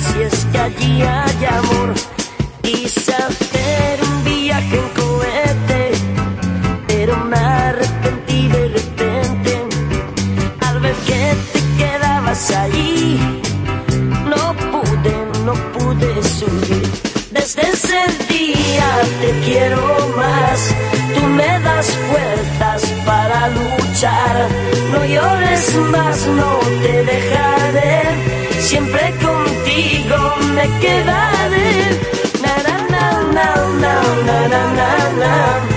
si es que allí hay amor. Quise hacer un viaje en cohete, pero me arrepentí de repente al ver que te quedabas allí. No pude, no pude subir. Desde ese día te quiero más. Tú me das fuerzas para luchar. No llores más, no te dejas quedaré. Na na na na na na na na na. Na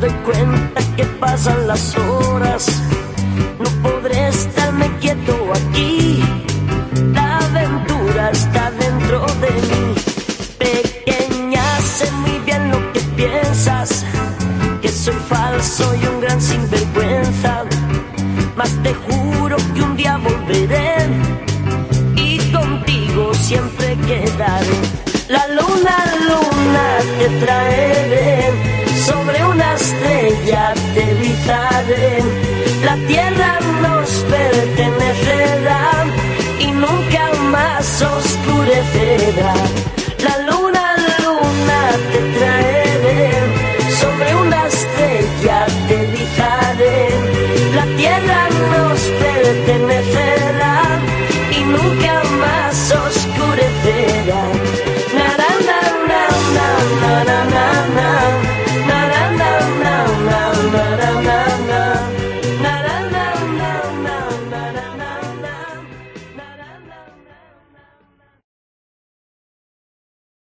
doy cuenta que pasan las horas. No podré estarme quieto aquí. La aventura está dentro de mí. Pequeña, sé muy bien lo que piensas. Que soy falso y un gran sinvergüenza. Mas te juro que un día volveré y contigo siempre quedaré. La luna, luna te traeré, estrella te bizaré. La tierra nos pertenecerá y nunca más oscurecerá.